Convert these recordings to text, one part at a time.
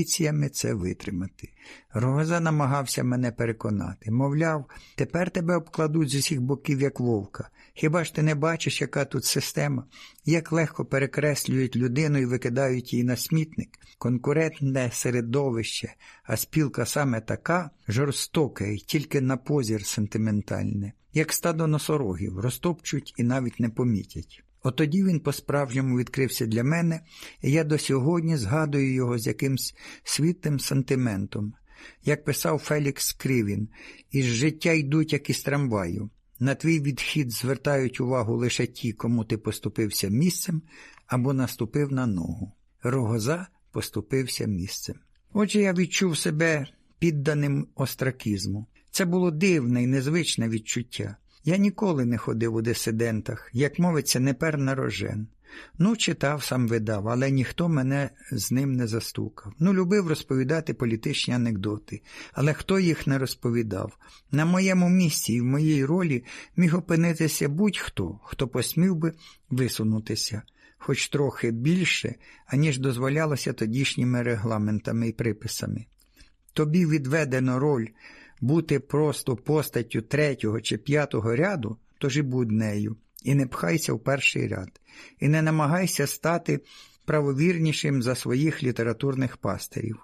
амбіціями це витримати. Рогоза намагався мене переконати. Мовляв, тепер тебе обкладуть з усіх боків, як вовка. Хіба ж ти не бачиш, яка тут система? Як легко перекреслюють людину і викидають її на смітник? Конкурентне середовище, а спілка саме така жорстоке і тільки на позір сентиментальне, як стадо носорогів, розтопчуть і навіть не помітять. Отоді він по-справжньому відкрився для мене, і я до сьогодні згадую його з якимсь світлим сантиментом. Як писав Фелікс Кривін, із життя йдуть, як із трамваю. На твій відхід звертають увагу лише ті, кому ти поступився місцем або наступив на ногу. Рогоза поступився місцем. Отже, я відчув себе підданим остракізму. Це було дивне і незвичне відчуття. Я ніколи не ходив у дисидентах, як мовиться, не пер на рожен. Ну, читав, сам видав, але ніхто мене з ним не застукав. Ну, любив розповідати політичні анекдоти, але хто їх не розповідав? На моєму місці і в моїй ролі міг опинитися будь-хто, хто посмів би висунутися, хоч трохи більше, аніж дозволялося тодішніми регламентами і приписами. Тобі відведено роль бути просто постаттю третього чи п'ятого ряду, тож і будь нею, і не пхайся в перший ряд, і не намагайся стати правовірнішим за своїх літературних пастирів.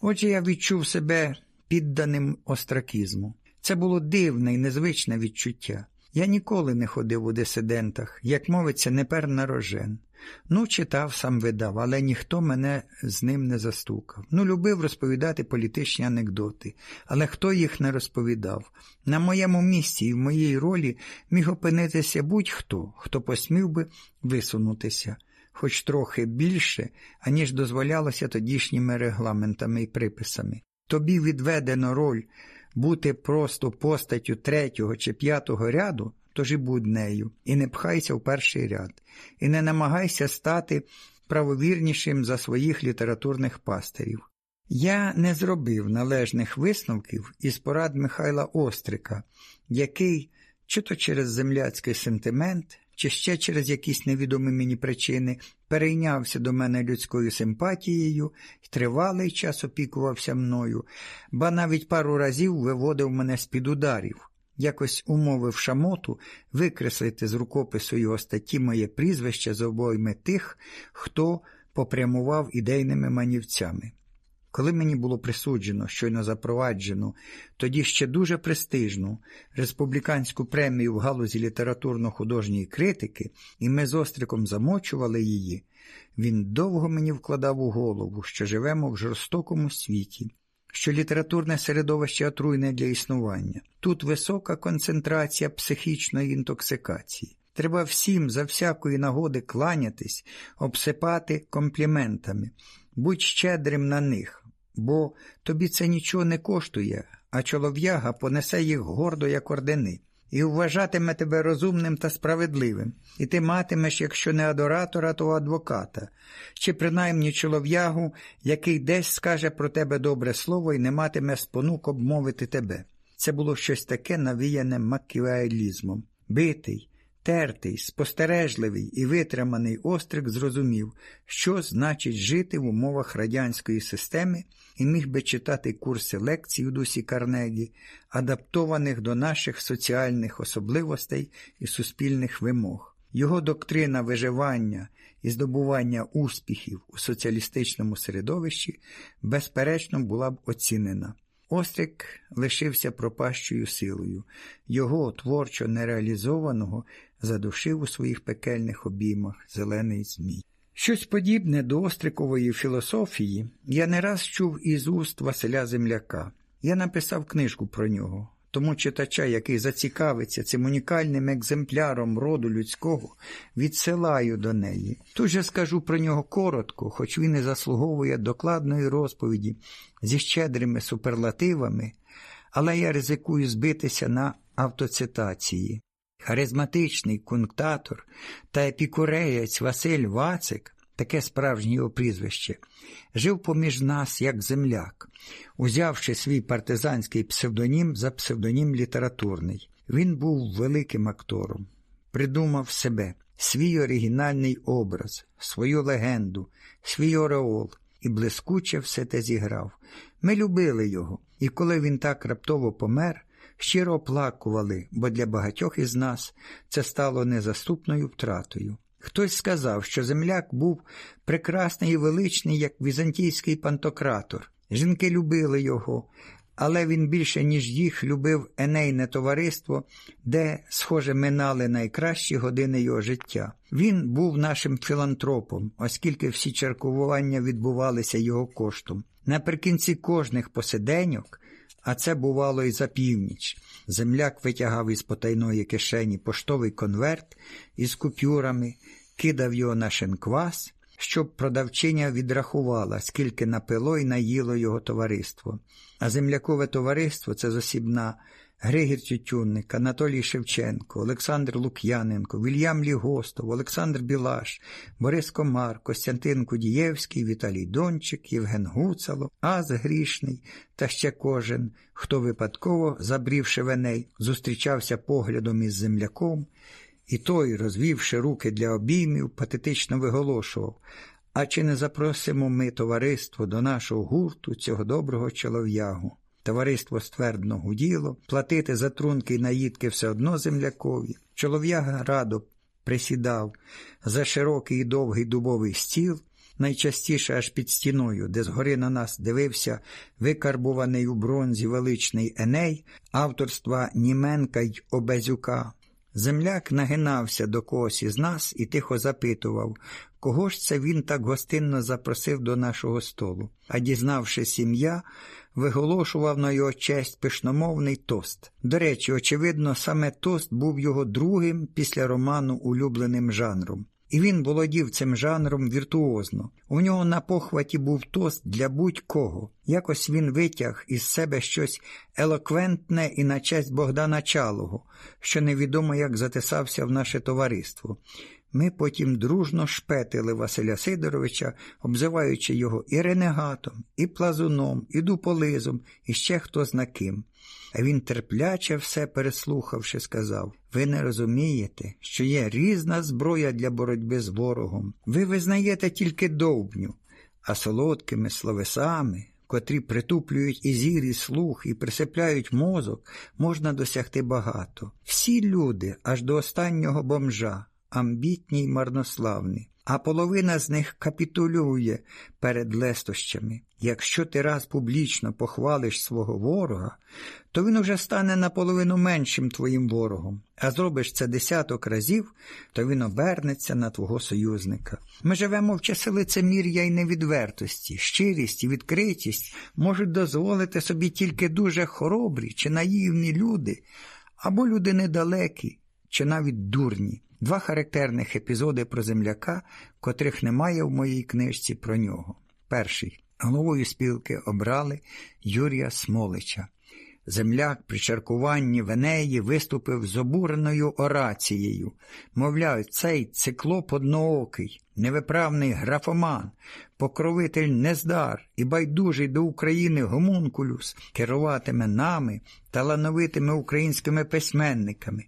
Отже, я відчув себе підданим остракізму. Це було дивне і незвичне відчуття. Я ніколи не ходив у дисидентах, як мовиться, не пер на рожен. Ну, читав, сам видав, але ніхто мене з ним не застукав. Ну, любив розповідати політичні анекдоти, але хто їх не розповідав? На моєму місці і в моїй ролі міг опинитися будь-хто, хто посмів би висунутися, хоч трохи більше, аніж дозволялося тодішніми регламентами і приписами. Тобі відведено роль бути просто постаттю третього чи п'ятого ряду, тож і будь нею, і не пхайся в перший ряд, і не намагайся стати правовірнішим за своїх літературних пастирів. Я не зробив належних висновків із порад Михайла Острика, який, чи то через земляцький сентимент, чи ще через якісь невідомі мені причини, перейнявся до мене людською симпатією і тривалий час опікувався мною, ба навіть пару разів виводив мене з-під ударів, якось умовив шамоту викреслити з рукопису його статті моє прізвище з обойми тих, хто попрямував ідейними манівцями. Коли мені було присуджено, щойно запроваджену, тоді ще дуже престижну республіканську премію в галузі літературно-художньої критики, і ми з остриком замочували її, він довго мені вкладав у голову, що живемо в жорстокому світі, що літературне середовище отруйне для існування. Тут висока концентрація психічної інтоксикації. Треба всім за всякої нагоди кланятись, обсипати компліментами, будь щедрим на них, бо тобі це нічого не коштує, а чолов'яга понесе їх гордо, як ордени, і вважатиме тебе розумним та справедливим, і ти матимеш, якщо не адоратора, то адвоката, чи принаймні чолов'ягу, який десь скаже про тебе добре слово і не матиме спонук обмовити тебе. Це було щось таке навіяне маківеалізмом. Битий, Тертий, спостережливий і витриманий острик зрозумів, що значить жити в умовах радянської системи і міг би читати курси лекцій у дусі Карнегі, адаптованих до наших соціальних особливостей і суспільних вимог. Його доктрина виживання і здобування успіхів у соціалістичному середовищі, безперечно, була б оцінена. Острик лишився пропащою силою, його творчо нереалізованого задушив у своїх пекельних обіймах зелений змій. Щось подібне до Острикової філософії я не раз чув із уст Василя Земляка. Я написав книжку про нього, тому читача, який зацікавиться цим унікальним екземпляром роду людського, відсилаю до неї. Тут же скажу про нього коротко, хоч він і заслуговує докладної розповіді зі щедрими суперлативами, але я ризикую збитися на автоцитації. Харизматичний кунктатор та епікуреєць Василь Вацик, таке справжнє його прізвище, жив поміж нас як земляк, узявши свій партизанський псевдонім за псевдонім літературний. Він був великим актором, придумав себе, свій оригінальний образ, свою легенду, свій ореол і блискуче все те зіграв. Ми любили його, і коли він так раптово помер, щиро оплакували, бо для багатьох із нас це стало незаступною втратою. Хтось сказав, що земляк був прекрасний і величний, як візантійський пантократор. Жінки любили його, але він більше, ніж їх, любив енейне товариство, де, схоже, минали найкращі години його життя. Він був нашим філантропом, оскільки всі чаркування відбувалися його коштом. Наприкінці кожних посиденьок, а це бувало і за північ, земляк витягав із потайної кишені поштовий конверт із купюрами, кидав його на шинквас щоб продавчиня відрахувала, скільки напило і наїло його товариство. А землякове товариство це зосібна Григір Тютюнник, Анатолій Шевченко, Олександр Лук'яненко, Вільям Лігостов, Олександр Білаш, Борис Комар, Костянтин Кудієвський, Віталій Дончик, Євген Гуцало, Аз Грішний та ще кожен, хто випадково, забрівши веней, зустрічався поглядом із земляком і той, розвівши руки для обіймів, патетично виголошував А чи не запросимо ми товариство до нашого гурту цього доброго чолов'ягу? Товариство ствердно гуділо, платити за трунки й наїдки все одно землякові. Чолов'яга радо присідав за широкий і довгий дубовий стіл, найчастіше аж під стіною, де згори на нас дивився викарбуваний у бронзі величний Еней, авторства Німенка й Обезюка. Земляк нагинався до когось із нас і тихо запитував, кого ж це він так гостинно запросив до нашого столу, а дізнавши сім'я, виголошував на його честь пишномовний тост. До речі, очевидно, саме тост був його другим після роману улюбленим жанром. І він володів цим жанром віртуозно. У нього на похваті був тост для будь-кого. Якось він витяг із себе щось елоквентне і на честь Богдана Чалого, що невідомо як затисався в наше товариство. Ми потім дружно шпетили Василя Сидоровича, обзиваючи його і ренегатом, і плазуном, і дуполизом, і ще хто зна ким. А він терпляче все переслухавши, сказав Ви не розумієте, що є різна зброя для боротьби з ворогом. Ви визнаєте тільки довбню, а солодкими словесами, котрі притуплюють і зір, і слух, і присипляють мозок, можна досягти багато. Всі люди, аж до останнього бомжа, амбітні й марнославні а половина з них капітулює перед лестощами. Якщо ти раз публічно похвалиш свого ворога, то він уже стане наполовину меншим твоїм ворогом, а зробиш це десяток разів, то він обернеться на твого союзника. Ми живемо в часи лицемір'я і невідвертості, щирість і відкритість можуть дозволити собі тільки дуже хоробрі чи наївні люди, або люди недалекі, чи навіть дурні. Два характерних епізоди про земляка, котрих немає в моїй книжці про нього. Перший головою спілки обрали Юрія Смолича. Земляк при чаркуванні Венеї виступив з обуреною орацією. Мовляв, цей циклоп одноокий, невиправний графоман, покровитель нездар і байдужий до України гомункулюс керуватиме нами, талановитими українськими письменниками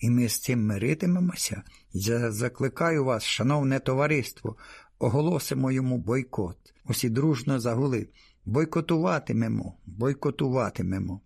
і ми з цим миритимемося. Я закликаю вас, шановне товариство, оголосимо йому бойкот. Усі дружно загули. Бойкотуватимемо, бойкотуватимемо.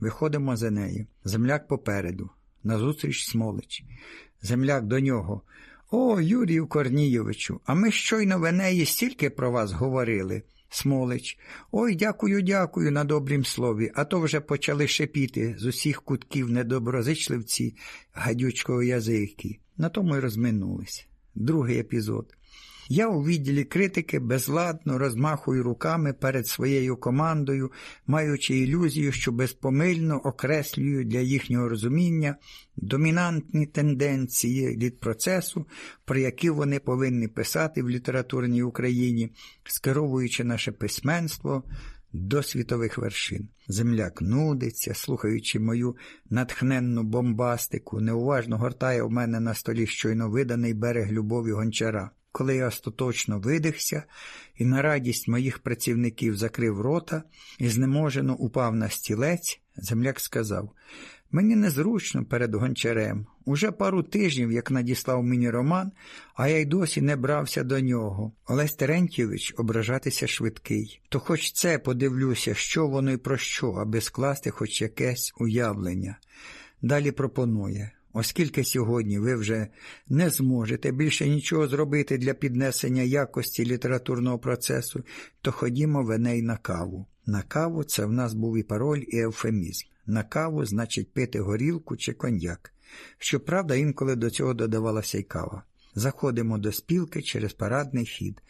Виходимо за нею. Земляк попереду. Назустріч Смолич. Земляк до нього. О, Юрію Корнійовичу, а ми щойно в Енеї стільки про вас говорили. Смолич. Ой, дякую, дякую на добрім слові, а то вже почали шепіти з усіх кутків недоброзичливці гадючкого язики. На тому й розминулись. Другий епізод. Я у відділі критики безладно розмахую руками перед своєю командою, маючи ілюзію, що безпомильно окреслюю для їхнього розуміння домінантні тенденції від процесу, про які вони повинні писати в літературній Україні, скеровуючи наше письменство. До світових вершин. Земляк нудиться, слухаючи мою натхненну бомбастику, неуважно гортає в мене на столі щойно виданий берег любові гончара. Коли я остаточно видихся і на радість моїх працівників закрив рота і знеможено упав на стілець, земляк сказав Мені незручно перед гончарем. Уже пару тижнів, як надіслав мені роман, а я й досі не брався до нього. Олесь Терентьєвич ображатися швидкий. То хоч це подивлюся, що воно і про що, аби скласти хоч якесь уявлення. Далі пропонує. Оскільки сьогодні ви вже не зможете більше нічого зробити для піднесення якості літературного процесу, то ходімо в Еней на каву. На каву це в нас був і пароль, і евфемізм. На каву значить пити горілку чи коньяк. Щоправда, інколи до цього додавалася й кава. Заходимо до спілки через парадний хід,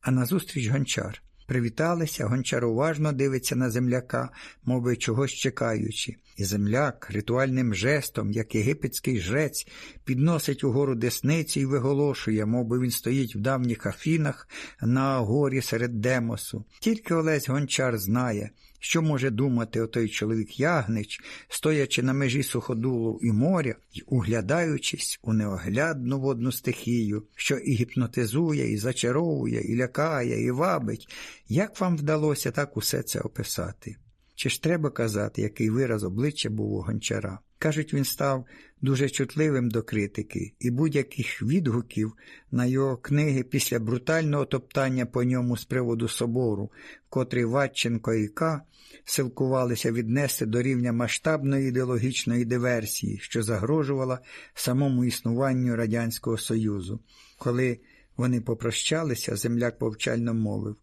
а назустріч гончар. Привіталися, гончар уважно дивиться на земляка, мовби чогось чекаючи, і земляк ритуальним жестом, як єгипетський жрець, підносить угору десниці і виголошує, мовби він стоїть в давніх Афінах на горі серед Демосу. Тільки Олесь Гончар знає, що може думати отой чоловік Ягнич, стоячи на межі суходулу і моря і углядаючись у неоглядну водну стихію, що і гіпнотизує, і зачаровує, і лякає, і вабить. Як вам вдалося так усе це описати? Чи ж треба казати, який вираз обличчя був у гончара? Кажуть, він став дуже чутливим до критики, і будь-яких відгуків на його книги після брутального топтання по ньому з приводу собору, котрий Ватченко і К. силкувалися віднести до рівня масштабної ідеологічної диверсії, що загрожувала самому існуванню Радянського Союзу. Коли вони попрощалися, земляк повчально мовив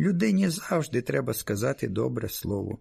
Людині завжди треба сказати добре слово.